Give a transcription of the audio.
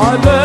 Alem.